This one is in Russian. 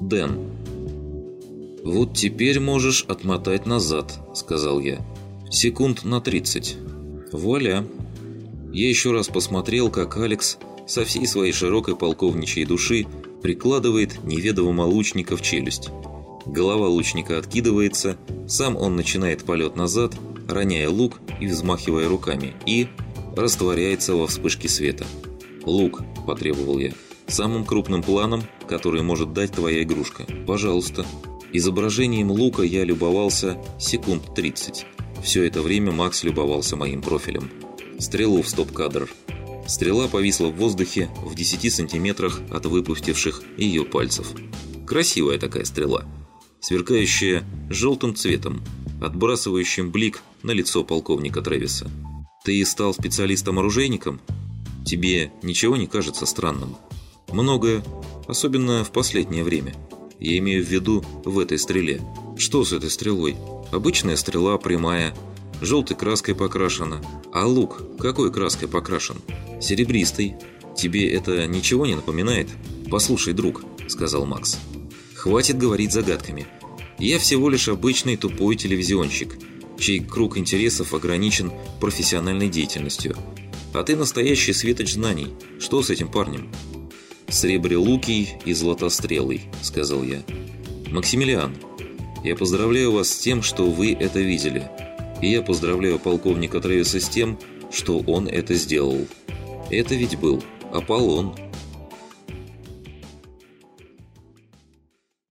Дэн. «Вот теперь можешь отмотать назад», — сказал я. «Секунд на 30. Вуаля». Я еще раз посмотрел, как Алекс со всей своей широкой полковничьей души прикладывает неведомого лучника в челюсть. Голова лучника откидывается, сам он начинает полет назад, роняя лук и взмахивая руками, и растворяется во вспышке света. «Лук», – потребовал я, – «самым крупным планом, который может дать твоя игрушка. Пожалуйста». Изображением лука я любовался секунд 30. Все это время Макс любовался моим профилем. Стрелу в стоп-кадр. Стрела повисла в воздухе в 10 сантиметрах от выпустивших ее пальцев. Красивая такая стрела. Сверкающая желтым цветом, отбрасывающим блик на лицо полковника Трэвиса. «Ты стал специалистом-оружейником? Тебе ничего не кажется странным?» «Многое, особенно в последнее время». Я имею в виду в этой стреле. Что с этой стрелой? Обычная стрела прямая, желтой краской покрашена. А лук какой краской покрашен? Серебристый. Тебе это ничего не напоминает? Послушай, друг, сказал Макс. Хватит говорить загадками. Я всего лишь обычный тупой телевизионщик, чей круг интересов ограничен профессиональной деятельностью. А ты настоящий светоч знаний. Что с этим парнем? «Сребрелукий и златострелый», — сказал я. «Максимилиан, я поздравляю вас с тем, что вы это видели. И я поздравляю полковника Трэвиса с тем, что он это сделал. Это ведь был Аполлон».